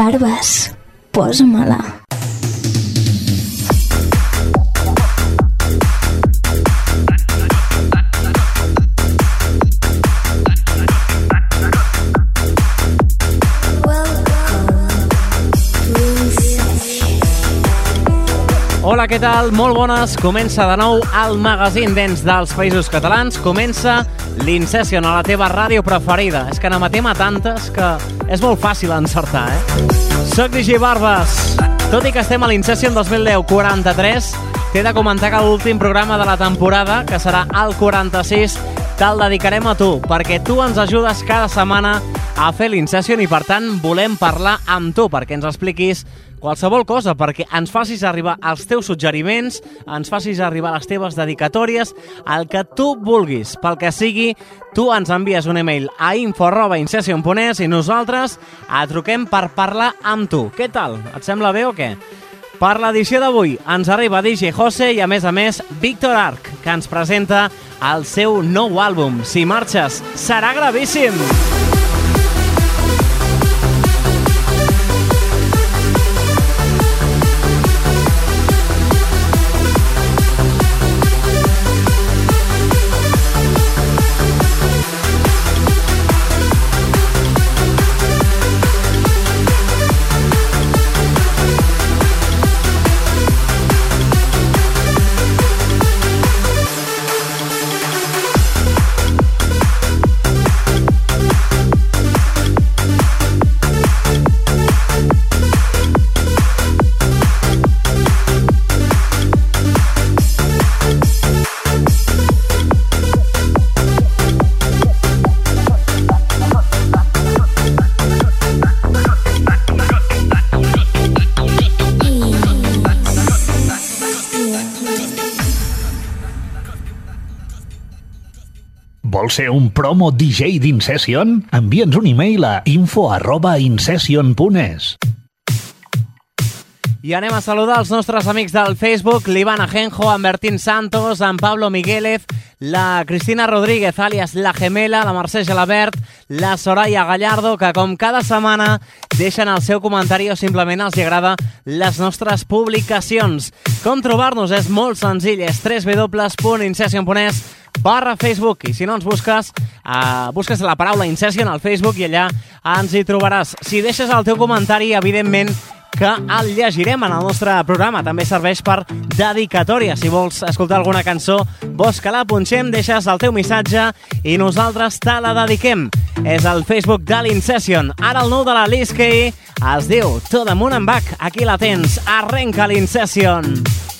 Barbes, posa-me-la. Hola, què tal? Molt bones. Comença de nou el magazín dents dels països catalans. Comença l'Incession a la teva ràdio preferida. És que n'amatem a tantes que és molt fàcil encertar, eh? Soc Digi Barbas. Tot i que estem a l'Incession 2010 43, t'he de comentar que l'últim programa de la temporada, que serà el 46, te'l dedicarem a tu, perquè tu ens ajudes cada setmana a fer l'Incession i, per tant, volem parlar amb tu perquè ens expliquis qualsevol cosa, perquè ens facis arribar els teus suggeriments, ens facis arribar les teves dedicatòries, el que tu vulguis. Pel que sigui, tu ens envies un email a info.incession.es i nosaltres et truquem per parlar amb tu. Què tal? Et sembla bé o què? Per l'edició d'avui ens arriba DJ Jose i, a més a més, Víctor Arc, que ens presenta el seu nou àlbum. Si marxes, serà gravíssim! Vols ser un promo DJ d'Incession? Envia'ns un e-mail a info arroba incession.es. I anem a saludar els nostres amics del Facebook, l'Ivan Ajenjo, en Bertín Santos, en Pablo Miguélez, la Cristina Rodríguez, alias La Gemela, la Mercè Gelabert, la Soraya Gallardo, que com cada setmana deixen el seu comentari o simplement els agrada les nostres publicacions. Com trobar-nos és molt senzill, és www.incession.es barra Facebook i si no ens busques, uh, busques la paraula Incession al Facebook i allà ens hi trobaràs. Si deixes el teu comentari, evidentment que el llegirem en el nostre programa. També serveix per dedicatòria. Si vols escoltar alguna cançó, vols que la punxem, deixes el teu missatge i nosaltres te la dediquem. És el Facebook de l'Incession. Ara el nou de la Liz Kay es diu To the Moon and Back. Aquí la tens. Arrenca l'Incession. Barbes, posa-me-la.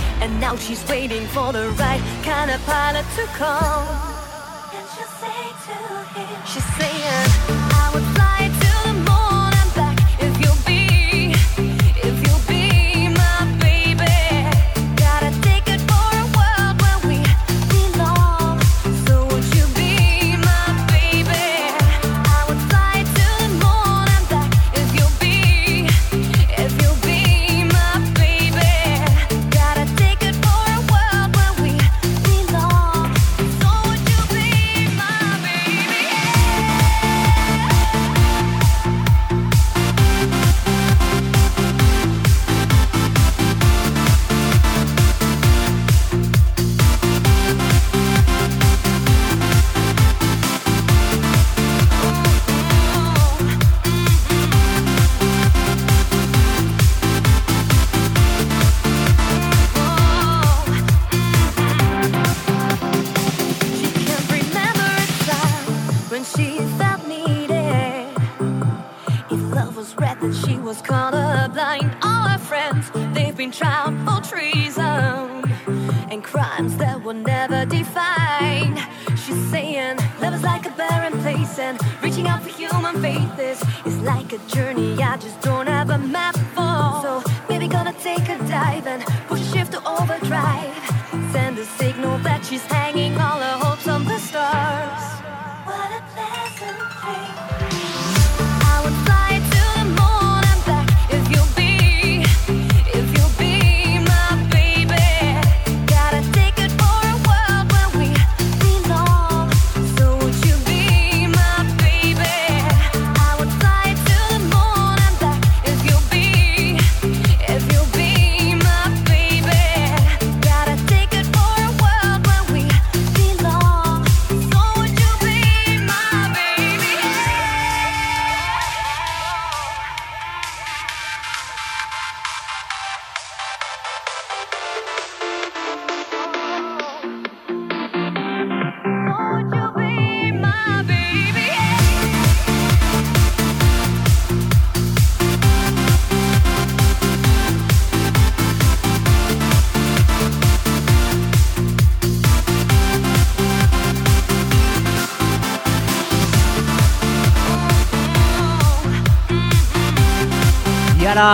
And now she's waiting for the right kind of pilot to come. And she'll say to him, she's saying,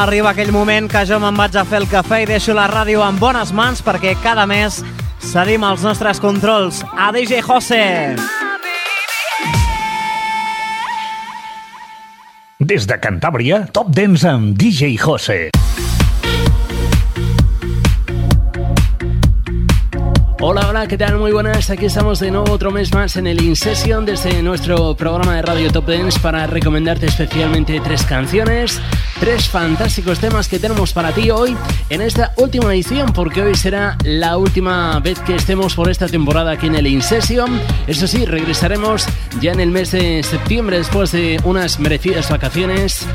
arriba aquell moment que jo me'n vaig a fer el cafè i deixo la ràdio en bones mans perquè cada mes cedim els nostres controls a DJ José. Des de Cantàbria, Top Dance amb DJ José. Hola, hola, ¿qué tal? Muy buenas. Aquí estamos de nuevo otro mes más en el InSession desde nuestro programa de Radio Top Dance para recomendarte especialmente tres canciones, tres fantásticos temas que tenemos para ti hoy en esta última edición, porque hoy será la última vez que estemos por esta temporada aquí en el InSession. Eso sí, regresaremos ya en el mes de septiembre después de unas merecidas vacaciones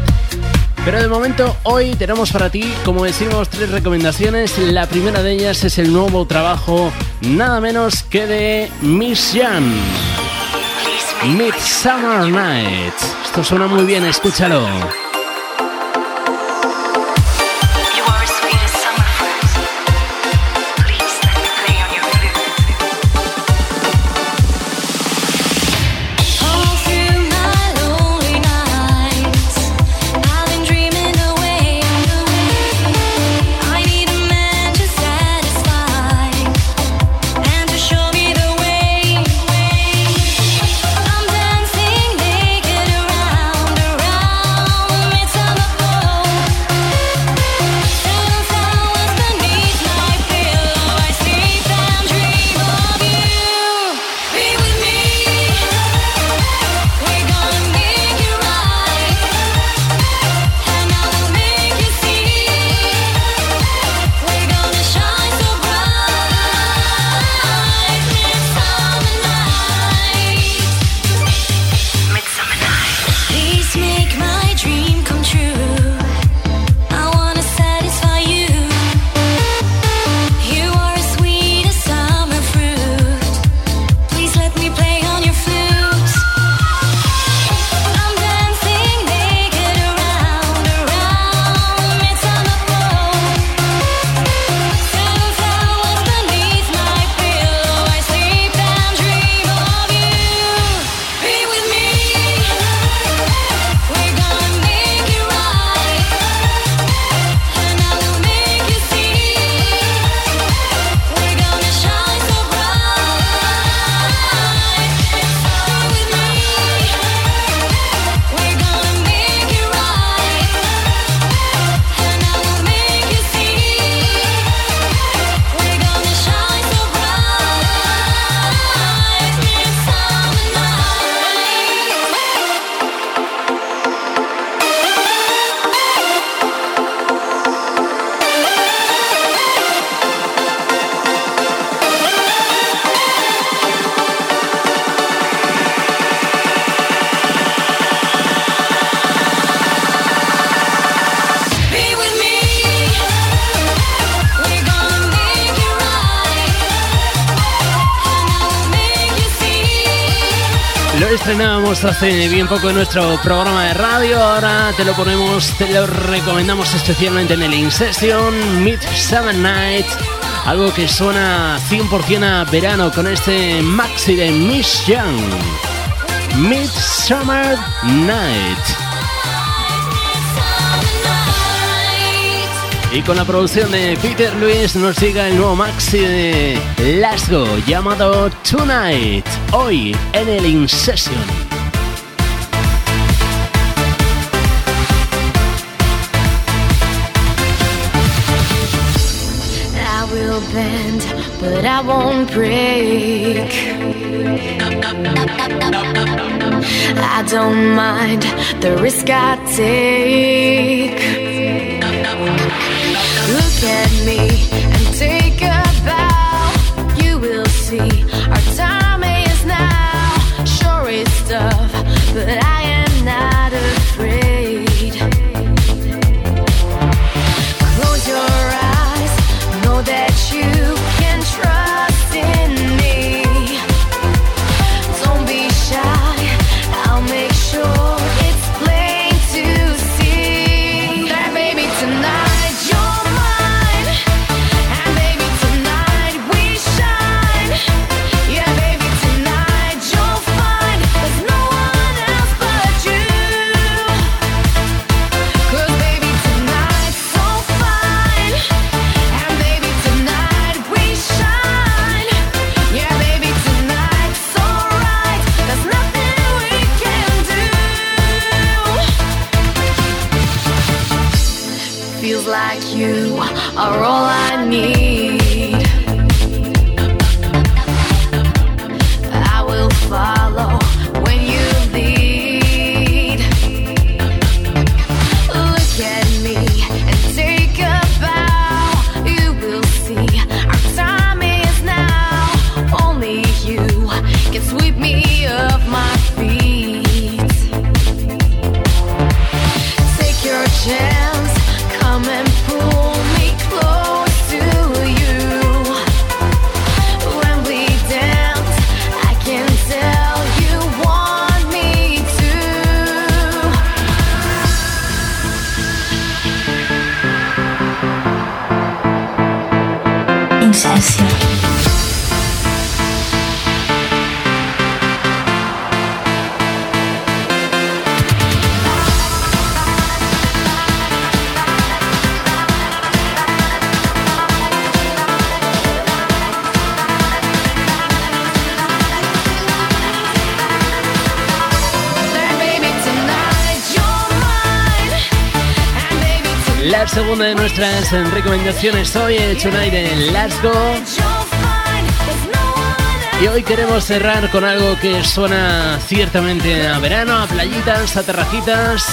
pero de momento hoy tenemos para ti, como decimos, tres recomendaciones. La primera de ellas es el nuevo trabajo, nada menos que de Miss Jam. Midsummer Night. Esto suena muy bien, escúchalo. hace bien poco en nuestro programa de radio. Ahora te lo ponemos, te lo recomendamos especialmente en el Incession Mid Seven Night. Algo que suena 100% a verano con este maxi de Miss Young. Mid Night. Y con la producción de Peter Luis nos llega el nuevo maxi de Lasgo llamado Tonight, hoy en el Incession. I won't break. I don't mind the risk I take. Look at me Segunda de nuestras recomendaciones hoy, Tonight en Lasgo. Y hoy queremos cerrar con algo que suena ciertamente a verano, a playitas, a terracitas.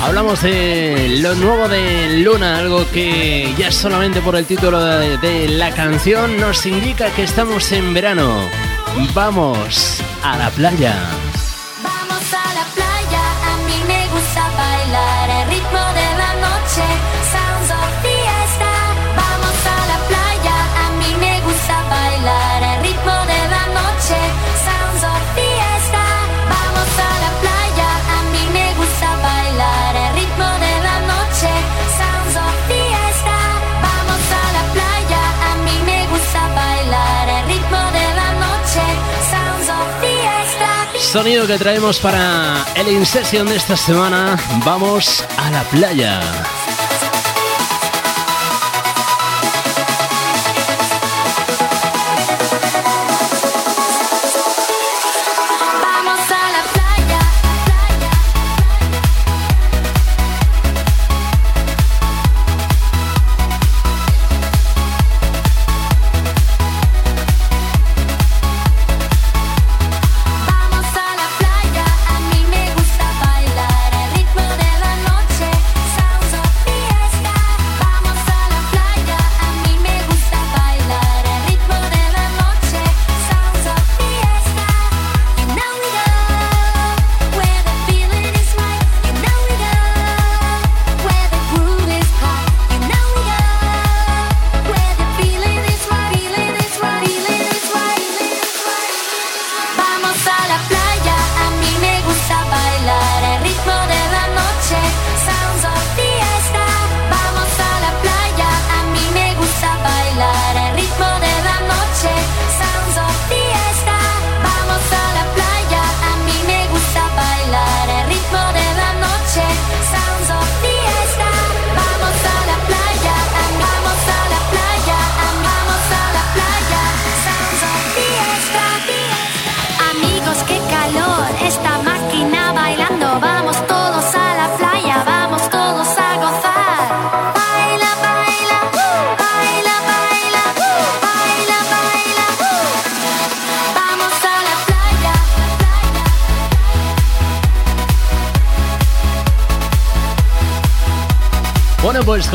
Hablamos de lo nuevo de Luna, algo que ya solamente por el título de, de la canción nos indica que estamos en verano. Vamos a la playa. Sonido que traemos para el In de esta semana. Vamos a la playa.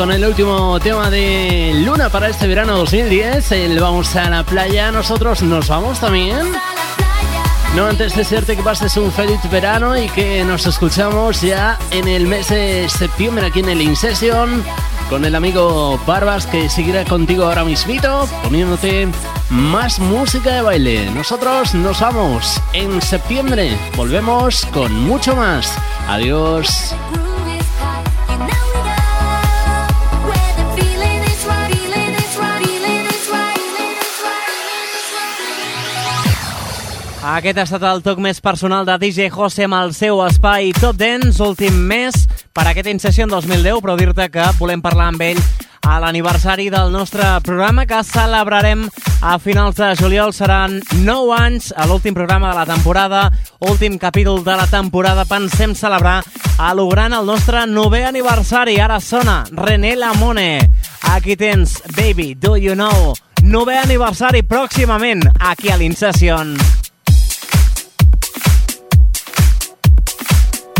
Con el último tema de Luna para este verano 2010, el Vamos a la playa, nosotros nos vamos también. No antes desearte que pases un feliz verano y que nos escuchamos ya en el mes de septiembre aquí en el InSession con el amigo Barbas que seguirá contigo ahora mismito poniéndote más música de baile. Nosotros nos vamos en septiembre, volvemos con mucho más. Adiós. Aquest ha estat el toc més personal de DJ Jose amb el seu espai Top Dance, últim mes per aquest Incession 2010, però dir-te que volem parlar amb ell a l'aniversari del nostre programa que celebrarem a finals de juliol. Seran 9 anys a l'últim programa de la temporada, últim capítol de la temporada. Pensem celebrar a lo gran el nostre novè aniversari. Ara sona René Lamone. Aquí tens Baby, Do You Know? Novè aniversari pròximament aquí a l'Incession.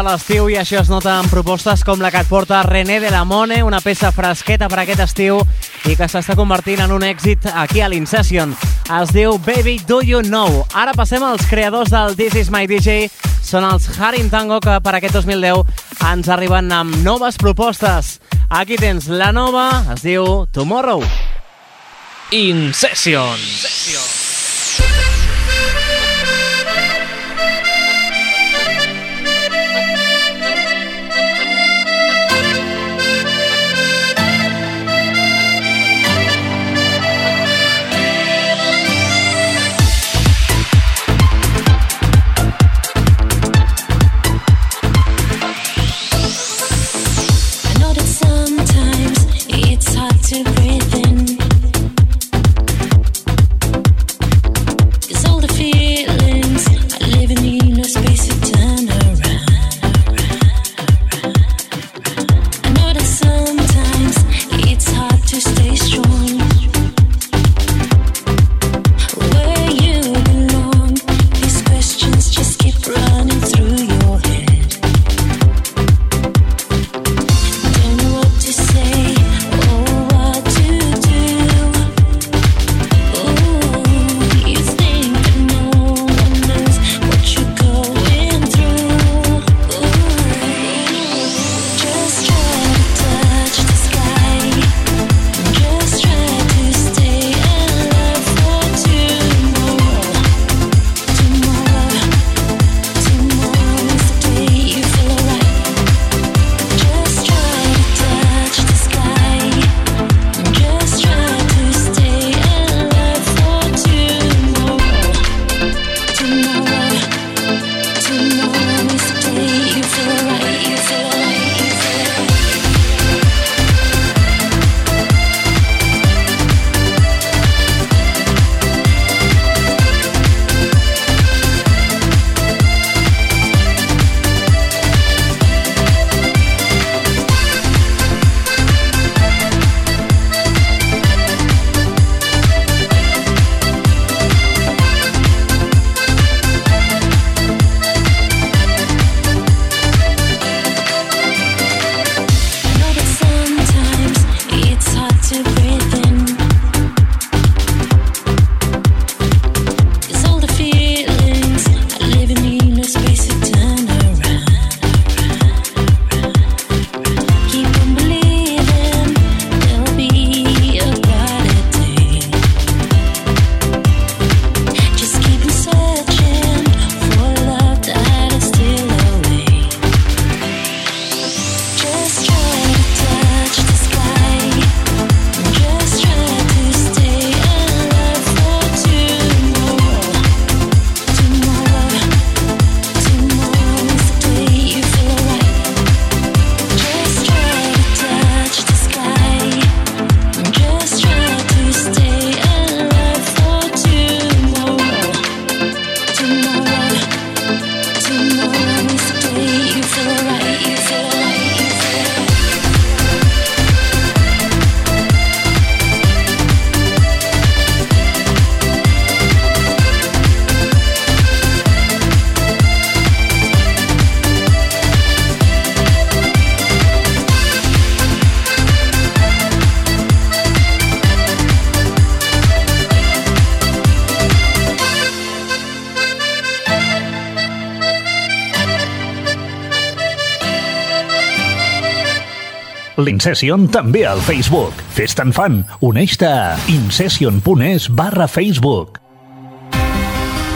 Arriba l'estiu i això es nota en propostes com la que et porta René de la Mone, una peça fresqueta per aquest estiu i que s'està convertint en un èxit aquí a l'Incession. Es diu Baby Do You Know. Ara passem als creadors del This Is My DJ. Són els Harin Tango que per aquest 2010 ens arriben amb noves propostes. Aquí tens la nova, es diu Tomorrow. Incession. I L'Incession també al Facebook. Fes-te'n fan. Uneix-te a incession.es barra Facebook.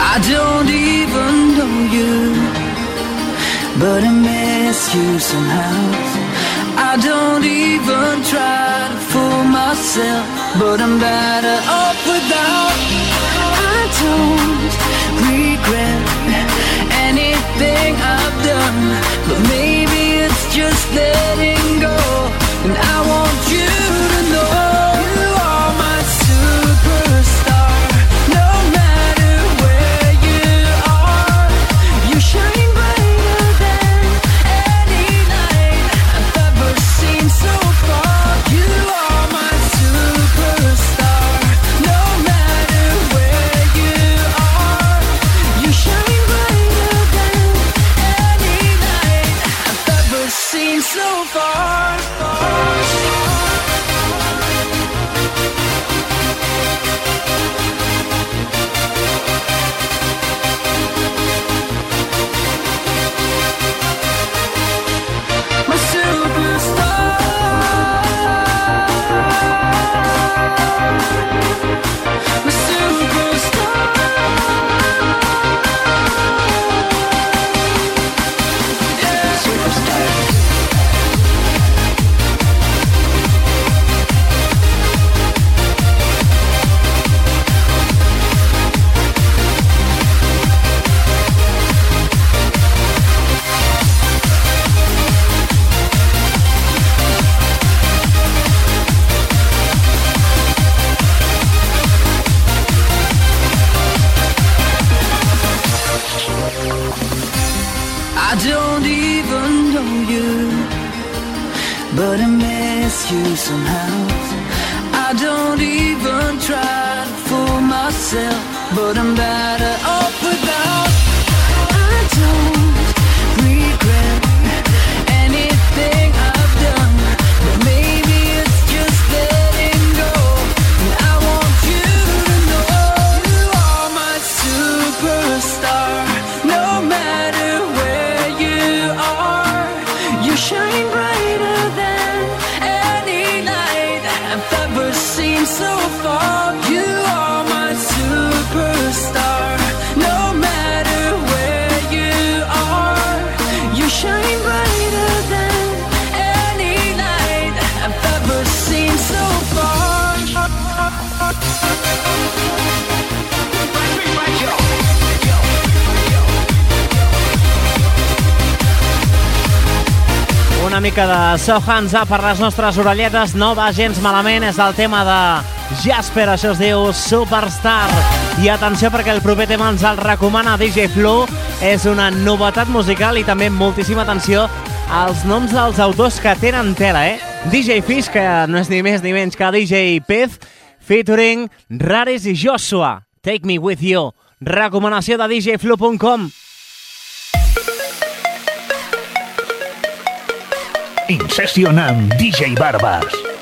I don't even know you, but I miss you somehow. I don't even try to fool myself, but I'm better off without. I don't regret anything I've done, but maybe it's just letting go. And I want you to know miss you somehow. I don't even try to fool myself, but I'm better off without. Mica de So Hands Up per les nostres orelletes no va gens malament, és el tema de Jasper, això es diu Superstar. I atenció perquè el proper tema ens el recomana DJ Flow, és una novetat musical i també moltíssima atenció als noms dels autors que tenen tela, eh? DJ Fish, que no és ni més ni menys que DJ Pez, featuring Rares i Joshua, Take Me With You, recomanació de djflow.com. In Session amb DJ Barbas.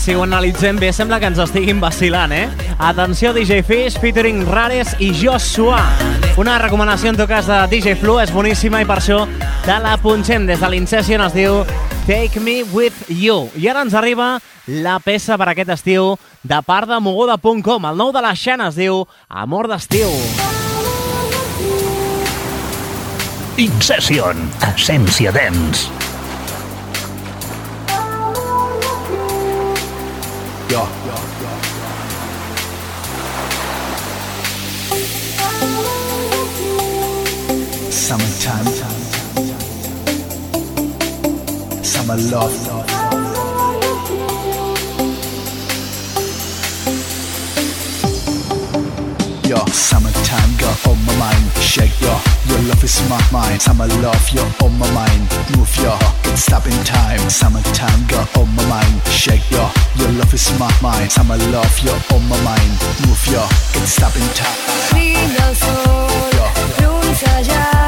Si ho analitzem bé sembla que ens estiguin vacilant, eh? Atenció DJ Fish, featuring Rares i Joshua. Una recomanació en tot cas de DJ Flu, és boníssima i per això te la punxem des de l'Incession, es diu Take Me With You. I ara ens arriba la peça per aquest estiu de part de moguda.com. El nou de la Xana es diu Amor d'estiu. In Session, Essència Dance. Summertime. Summer love. you're summertime, girl on my mind. Shake your, your love is my mind. Summer love, you're on my mind. Move your, it's stopping time. Summertime, girl on my mind. Shake your, your love is my mind. Summer love, you're on my mind. Move your, it's stopping time. Sino sol, lun ya.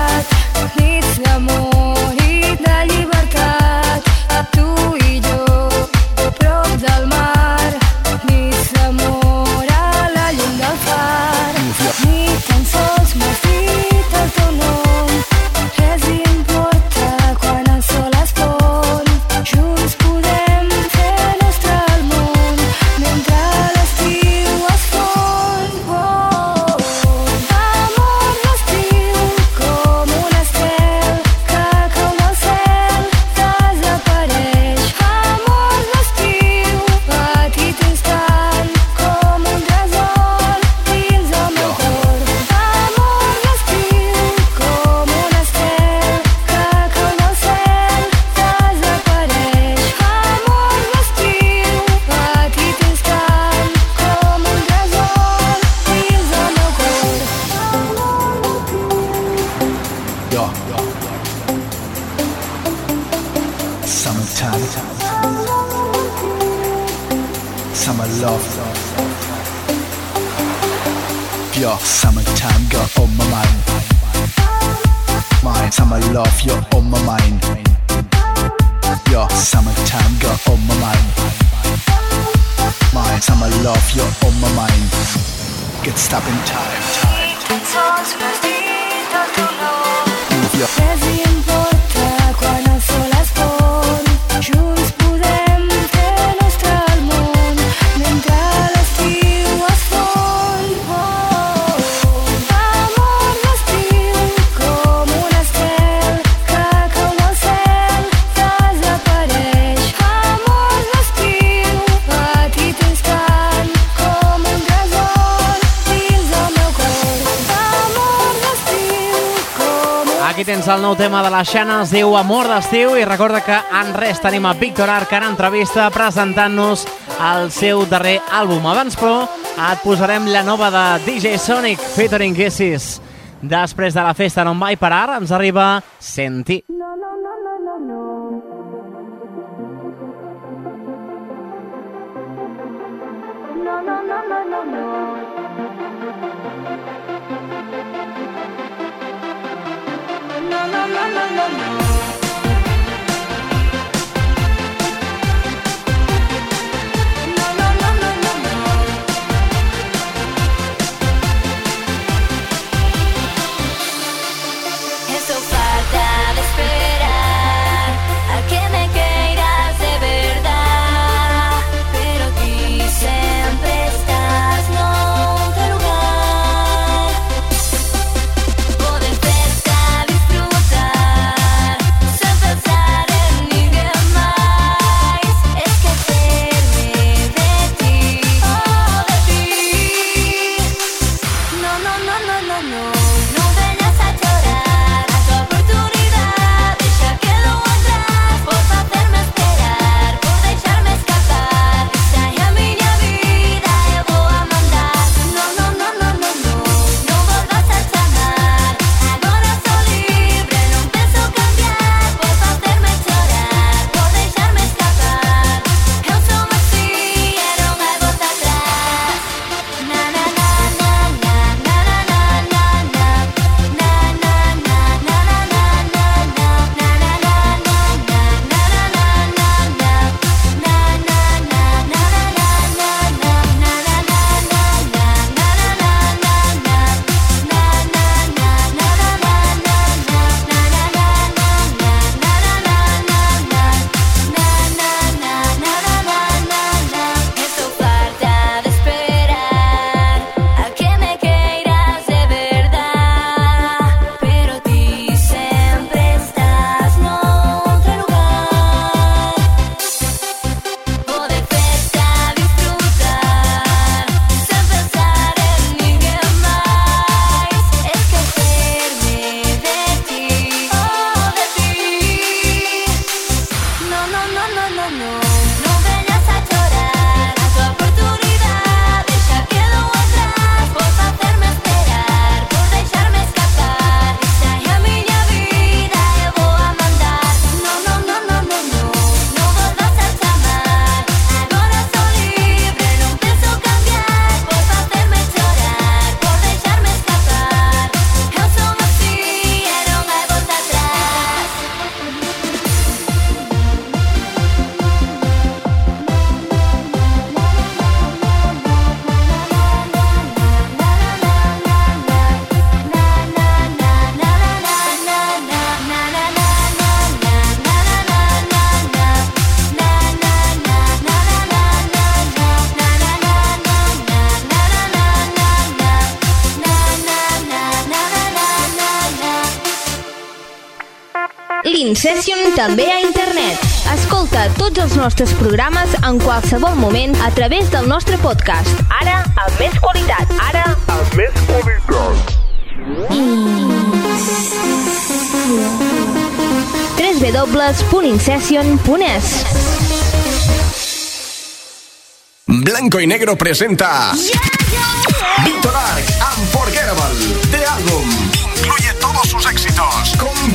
Aquí tens el nou tema de la Xana, es diu Amor d'estiu i recorda que en res tenim a Víctor Arca en entrevista presentant-nos el seu darrer àlbum. Abans, però, et posarem la nova de DJ Sonic featuring Kisses. Després de la festa no em vaig parar, ens arriba Sentir. No, no, no. l'Incession també a internet. Escolta tots els nostres programes en qualsevol moment a través del nostre podcast. Ara, amb més qualitat. Ara, amb més qualitat. www.incession.es Blanco y Negro presenta Víctor Arc Unforgettable de álbum incluye todos sus éxitos Come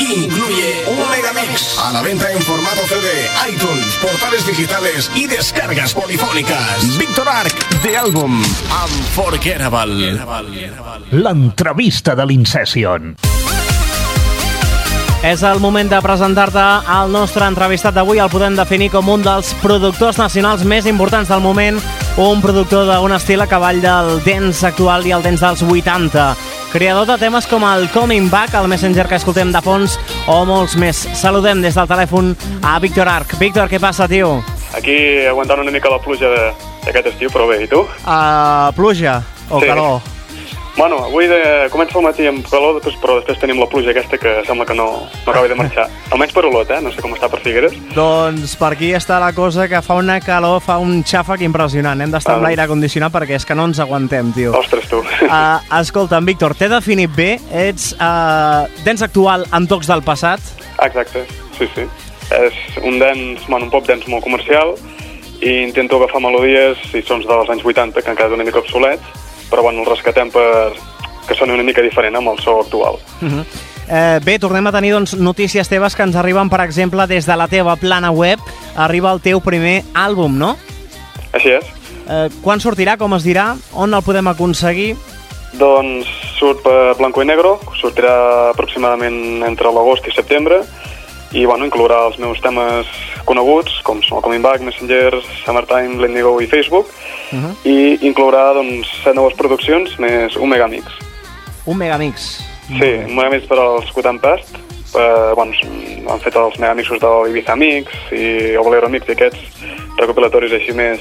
incluye un megamix a la venta en formato CD iTunes portales digitales y descargas polifónicas Víctor Arc de álbum Unforgettable L'entrevista de l'Incession. És el moment de presentar-te al nostre entrevistat d'avui. El podem definir com un dels productors nacionals més importants del moment, un productor d'un estil a cavall del dance actual i el dance dels 80. Creador de temes com el Coming Back, el Messenger que escoltem de fons, o molts més. Saludem des del telèfon a Víctor Arc. Víctor, què passa, tio? Aquí aguantant una mica la pluja d'aquest estiu, però bé, i tu? Uh, pluja o Sí. calor? Bueno, avui de... comença el matí amb calor, després, però després tenim la pluja aquesta que sembla que no, no acabi de marxar. Almenys per Olot, eh? No sé com està per Figueres. Doncs per aquí està la cosa que fa una calor, fa un xàfec impressionant. Hem d'estar amb Ah. l'aire condicionat perquè és que no ens aguantem, tio. Ostres, tu. Uh, escolta'm, Víctor, t'he definit bé. Ets uh, dents actual amb tocs del passat. Exacte, sí, sí. És un dance, bueno, un pop dance molt comercial i intento agafar melodies i sons dels anys 80 que han quedat una mica obsolets, però bueno, els rescatem per que soni una mica diferent amb el so actual. Uh -huh. Eh, bé, tornem a tenir doncs, notícies teves que ens arriben, per exemple, des de la teva plana web. Arriba el teu primer àlbum, no? Així és. Eh, quan sortirà, com es dirà, on el podem aconseguir? Doncs surt per Blanco i Negro, sortirà aproximadament entre l'agost i setembre, i bueno, inclourà els meus temes coneguts, com són el Coming Back, Messenger, Summertime, Lendigo i Facebook, Uh -huh. i inclourà doncs, set noves produccions més un megamix. Un megamix. Sí, un megamix per als Cut and Past, eh, bueno, han fet els megamixos de Ibiza Mix i el Bolero Mix i aquests recopilatoris així més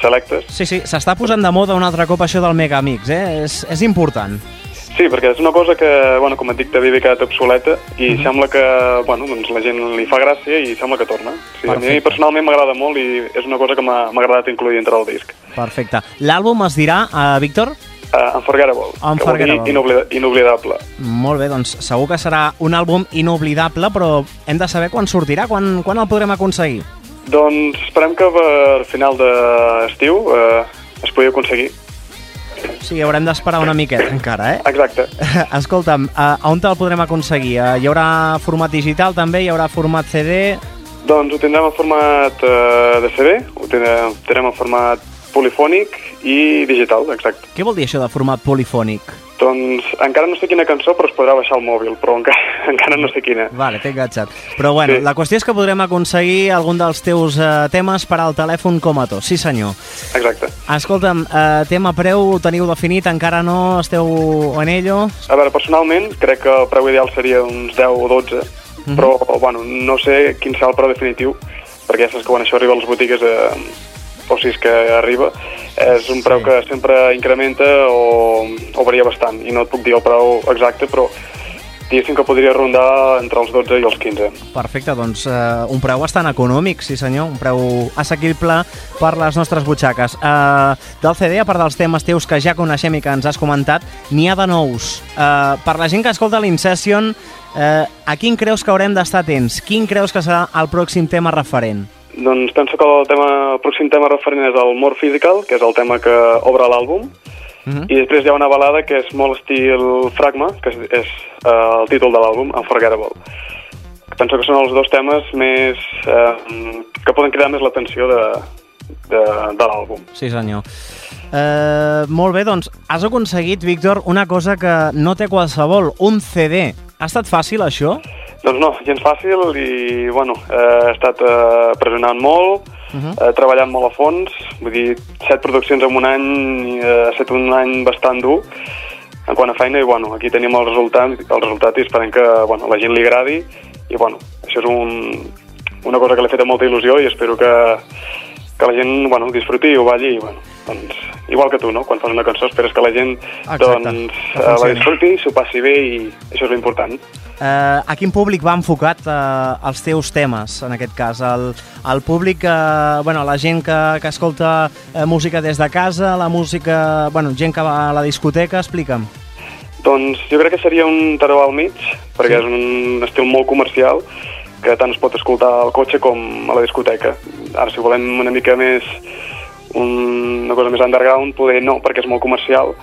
selectes. Sí, sí, s'està posant de moda un altre cop això del megamix, eh? És, és important. Sí, perquè és una cosa que, bueno, com et dic, t'havia quedat obsoleta i sembla que, bueno, doncs la gent li fa gràcia i sembla que torna. Sí, a mi personalment m'agrada molt i és una cosa que m'ha agradat incluir dintre del disc. Perfecte. L'àlbum es dirà, uh, Víctor? Uh, Unforgettable, que vol Unforgettable. dir inoblida inoblidable. Molt bé, doncs segur que serà un àlbum inoblidable, però hem de saber quan sortirà, quan, quan el podrem aconseguir. Doncs esperem que per final d'estiu eh, es pugui aconseguir. Sigui, haurem d'esperar una miqueta encara, eh? Exacte. Escolta'm, uh, on te'l podrem aconseguir? Uh, hi haurà format digital també? Hi haurà format CD? Doncs ho tindrem en format eh, de CD, ho tindrem, tindrem en format polifònic i digital, exacte. Què vol dir això de format polifònic? Doncs encara no sé quina cançó, però es podrà baixar al mòbil, però encara, encara no sé quina. Vale, t'he enganxat. Però bueno, Sí. la qüestió és que podrem aconseguir algun dels teus uh, temes per al telèfon Comató. Sí, senyor. Exacte. Escolta'm, uh, tema preu ho teniu definit? Encara no esteu en ello? A veure, personalment, crec que el preu ideal seria uns 10 o 12, Mhm. però, bueno, no sé quin serà el preu definitiu, perquè ja saps que quan això arriba a les botigues, eh, o si és que arriba, és un preu que sempre incrementa o, o varia bastant, i no et puc dir el preu exacte, però diguéssim que podria rondar entre els 12 i els 15. Perfecte, doncs uh, un preu bastant econòmic, sí senyor, un preu assequible per les nostres butxaques. Uh, del CD, a part dels temes teus que ja coneixem i que ens has comentat, n'hi ha de nous. Uh, per la gent que escolta l'Incession, uh, a quin creus que haurem d'estar atents? Quin creus que serà el pròxim tema referent? Doncs penso que el, tema, el pròxim tema referent és el More Physical, que és el tema que obre l'àlbum, Mhm. i després hi ha una balada que és molt estil Fragma, que és, és uh, el títol de l'àlbum, Unforgettable. penso que són els dos temes més... Eh, que poden cridar més l'atenció de, de, de l'àlbum. Sí, senyor. Eh, molt bé, doncs has aconseguit, Víctor, una cosa que no té qualsevol, un CD. Ha estat fàcil, això? Doncs no, gens fàcil i, bueno, eh, he estat eh, pressionant molt, uh -huh. eh, treballant molt a fons, vull dir, set produccions en un any, eh, ha estat un any bastant dur en quant a feina i, bueno, aquí tenim el resultat, el resultat i esperem que, bueno, la gent li agradi i, bueno, això és un, una cosa que l'he fet amb molta il·lusió i espero que, que la gent, bueno, disfruti i ho balli i, bueno, doncs, igual que tu, no? Quan fas una cançó esperes que la gent, Exacte, doncs, que la disfruti, s'ho passi bé i això és l'important. Eh, a quin públic va enfocat eh, els teus temes, en aquest cas? El, el públic, eh, bueno, la gent que, que escolta eh, música des de casa, la música... Bueno, gent que va a la discoteca, explica'm. Doncs jo crec que seria un taró al mig, perquè és un estil molt comercial, que tant es pot escoltar al cotxe com a la discoteca. Ara, si volem una mica més, un, una cosa més underground, poder no, perquè és molt comercial,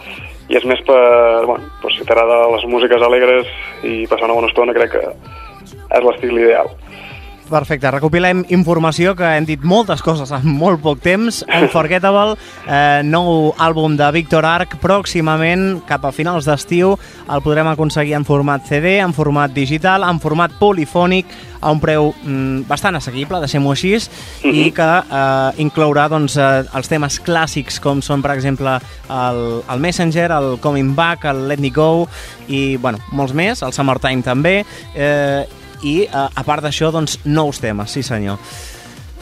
i és més per, bueno, per si t'agrada les músiques alegres i passar una bona estona, crec que és l'estil ideal. Perfecte, recopilem informació que hem dit moltes coses en molt poc temps. Unforgettable, eh, nou àlbum de Víctor Arc, pròximament, cap a finals d'estiu, el podrem aconseguir en format CD, en format digital, en format polifònic, a un preu mm, bastant assequible, deixem-ho així, i que eh, inclourà doncs, eh, els temes clàssics com són, per exemple, el, el Messenger, el Coming Back, el Let Me Go i bueno, molts més, el Summertime també, eh, i eh, a part d'això, doncs, nous temes, sí senyor.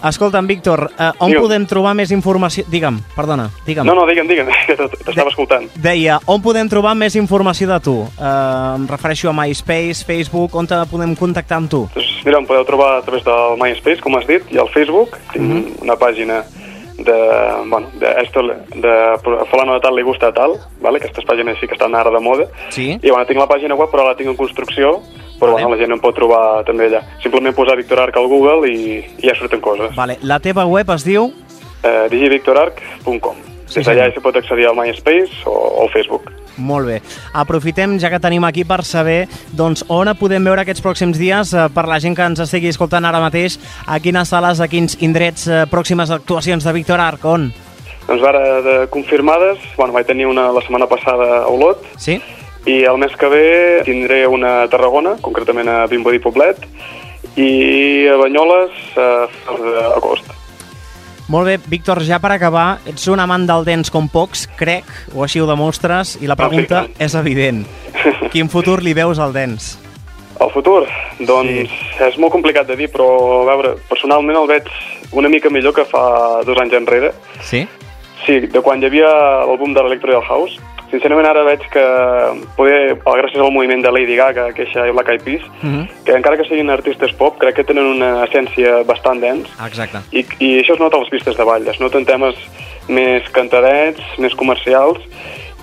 Escolta'm, Víctor, eh, on Digue'm. podem trobar més informació? Digue'm, perdona, digue'm. No, no, digue'm, digue'm, que t'estava escoltant. Deia, on podem trobar més informació de tu? Eh, em refereixo a MySpace, Facebook, on te podem contactar amb tu? Doncs mira, em podeu trobar a través del MySpace, com has dit, i al Facebook. Tinc Mhm. una pàgina de, bueno, de, esto, de Fulano de tal li gusta tal, vale? aquestes pàgines sí que estan ara de moda. Sí. I bueno, tinc la pàgina web, però la tinc en construcció, però Vale. bueno, la gent em pot trobar també allà. Simplement posar Víctor Arc al Google i, i ja surten coses. Vale, la teva web es diu... Eh, digivictorarc.com. Sí, Des d'allà senyor. s'hi pot accedir al MySpace o, o al Facebook. Molt bé. Aprofitem, ja que tenim aquí, per saber doncs, on podem veure aquests pròxims dies eh, per la gent que ens estigui escoltant ara mateix, a quines sales, a quins indrets, eh, pròximes actuacions de Víctor Arc, on? Doncs ara, de confirmades, bueno, vaig tenir una la setmana passada a Olot, Sí? I el mes que ve tindré una a Tarragona, concretament a Vimbodí Poblet, i a Banyoles a d'agost. Molt bé, Víctor, ja per acabar, ets un amant del dents com pocs, crec, o així ho demostres, i la pregunta Perfecte. és evident. Quin futur li veus al dents? El futur? Doncs és molt complicat de dir, però a veure, personalment el veig una mica millor que fa dos anys enrere. Sí? Sí, de quan hi havia l'àlbum de l'Electrical House. Sincerament ara veig que poder, gràcies al moviment de Lady Gaga, Queixa i Black Eyed Peas, Mhm. que encara que siguin artistes pop, crec que tenen una essència bastant dens Exacte. i, i això es nota a les pistes de ball, es noten temes més cantadets, més comercials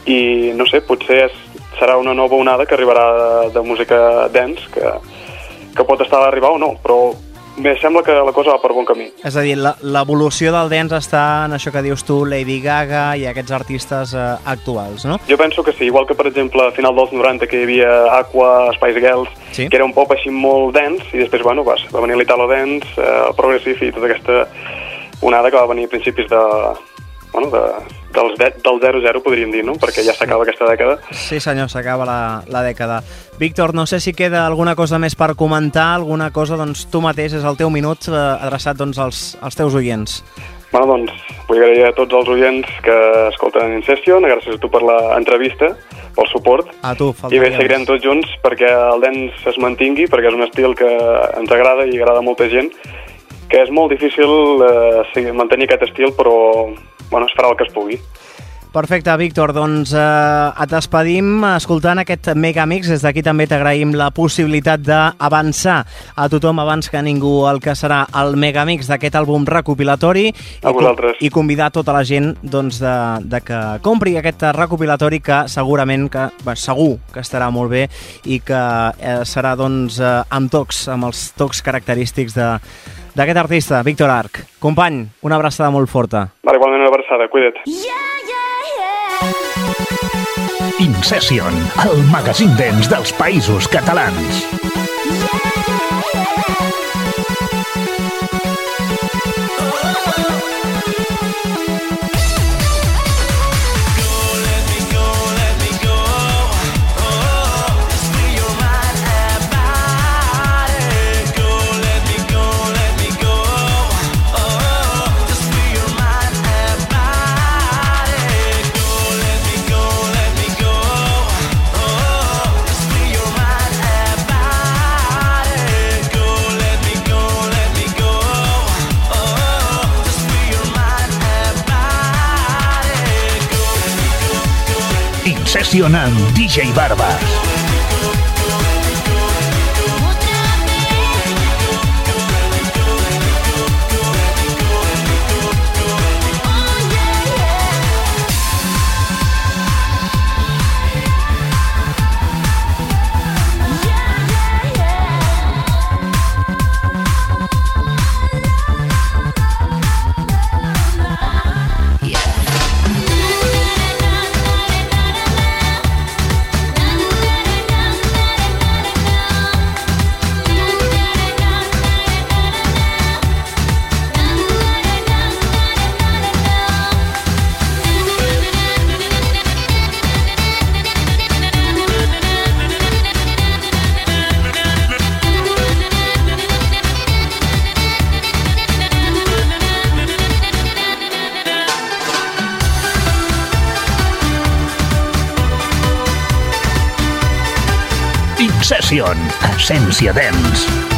i no sé, potser és, serà una nova onada que arribarà de, de música dance que, que pot estar a arribar o no, però bé, sembla que la cosa va per bon camí. És a dir, la- l'evolució del dents està en això que dius tu, Lady Gaga i aquests artistes eh, actuals, no? Jo penso que sí, igual que per exemple a final dels 90 que hi havia Aqua, Spice Girls, Sí. que era un pop així molt dance i després bueno, va, va venir l'Italo Dance, eh, el Progressive i tota aquesta onada que va venir a principis de, bueno, de, dels de, del 0-0 podríem dir, no? perquè ja s'acaba aquesta dècada. Sí, senyor, s'acaba la, la dècada. Víctor, no sé si queda alguna cosa més per comentar, alguna cosa, doncs tu mateix, és el teu minut eh, adreçat doncs, als, als teus oients. Bueno, doncs, vull agrair a tots els oients que escolten InSession, gràcies a tu per l'entrevista, pel suport, A tu, i bé, seguirem tots junts perquè el dance es mantingui, perquè és un estil que ens agrada i agrada a molta gent, que és molt difícil eh, mantenir aquest estil, però bueno, es farà el que es pugui. Perfecte, Víctor, doncs eh, et despedim escoltant aquest Megamix. Des d'aquí també t'agraïm la possibilitat d'avançar a tothom abans que ningú el que serà el Megamix d'aquest àlbum recopilatori A i, vosaltres. i convidar tota la gent doncs, de, de que compri aquest recopilatori que segurament que, bé, segur que estarà molt bé i que eh, serà doncs, eh, amb tocs, amb els tocs característics de d'aquest artista, Víctor Arc. Company, una abraçada molt forta. Vale, igualment una Mollet. Yeah, yeah, yeah. Incession, el magazín dents dels països catalans. Yeah, yeah, yeah. Incession amb DJ Barbas. Incession, essència dents.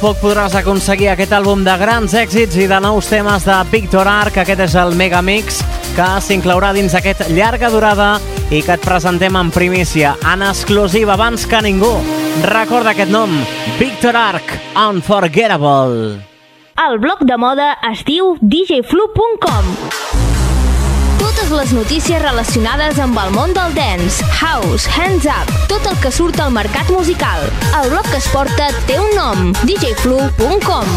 Poc podràs aconseguir aquest àlbum de grans èxits i de nous temes de Víctor Arc. Aquest és el Megamix que s'inclourà dins aquest llarga durada i que et presentem en primícia, en exclusiva, abans que ningú. Recorda aquest nom, Victor Arc, Unforgettable. El blog de moda es diu djflu.com Totes les notícies relacionades amb el món del dance, house, hands up, tot el que surt al mercat musical. El blog que es porta té un nom, djflu.com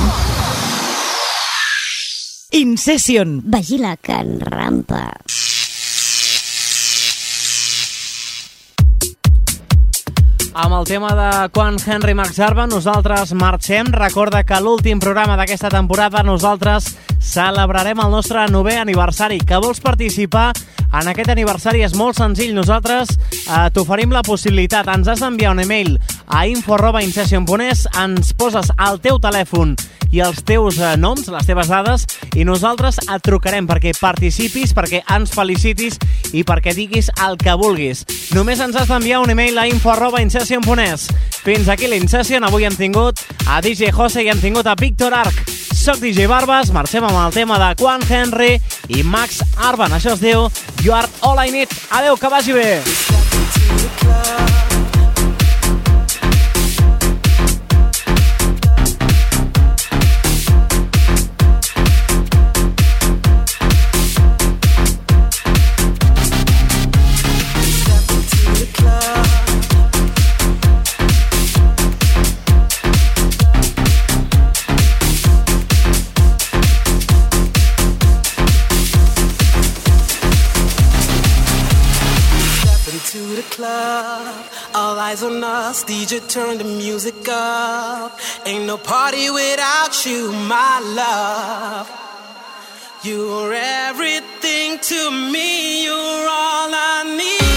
Incession. Vigila que en rampa. Amb el tema de quan Henry McSarva nosaltres marxem. Recorda que l'últim programa d'aquesta temporada nosaltres celebrarem el nostre novè aniversari. Que vols participar en aquest aniversari és molt senzill. Nosaltres eh, t'oferim la possibilitat. Ens has d'enviar un email a info.incession.es, ens poses el teu telèfon i els teus eh, noms, les teves dades, i nosaltres et trucarem perquè participis, perquè ens felicitis i perquè diguis el que vulguis. Només ens has d'enviar un email a info.incession.es. Fins aquí l'Incession. Avui hem tingut a DJ Jose i hem tingut a Víctor Arc. Soc DJ Barbas, marxem amb el tema de Quan Henry i Max Arban. Això es diu You Are All I Need. Adeu, que vagi bé. Step us. DJ, turn the music up. Ain't no party without you, my love. You're everything to me. You're all I need.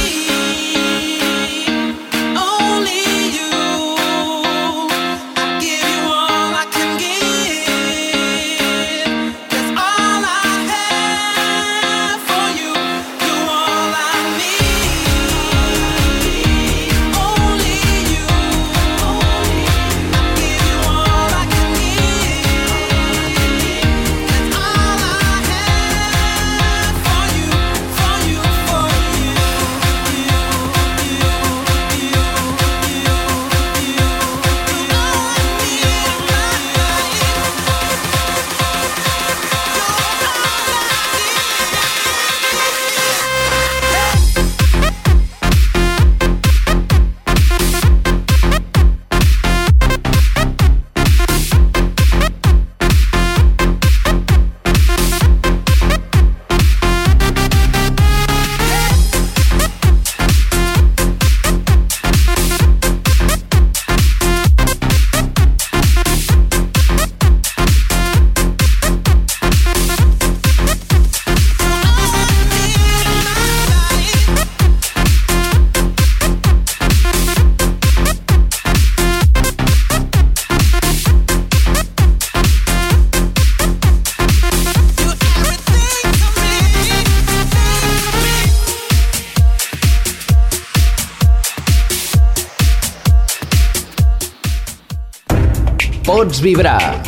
Vibrar.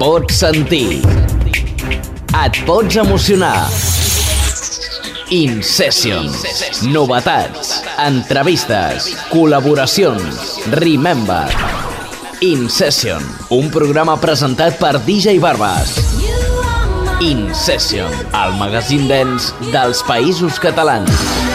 Pots sentir. Et pots emocionar. Incession. Novetats. Entrevistes. Col·laboracions. Remember. Incession. Un programa presentat per DJ Barbas. Incession. El magazín dens dels països catalans.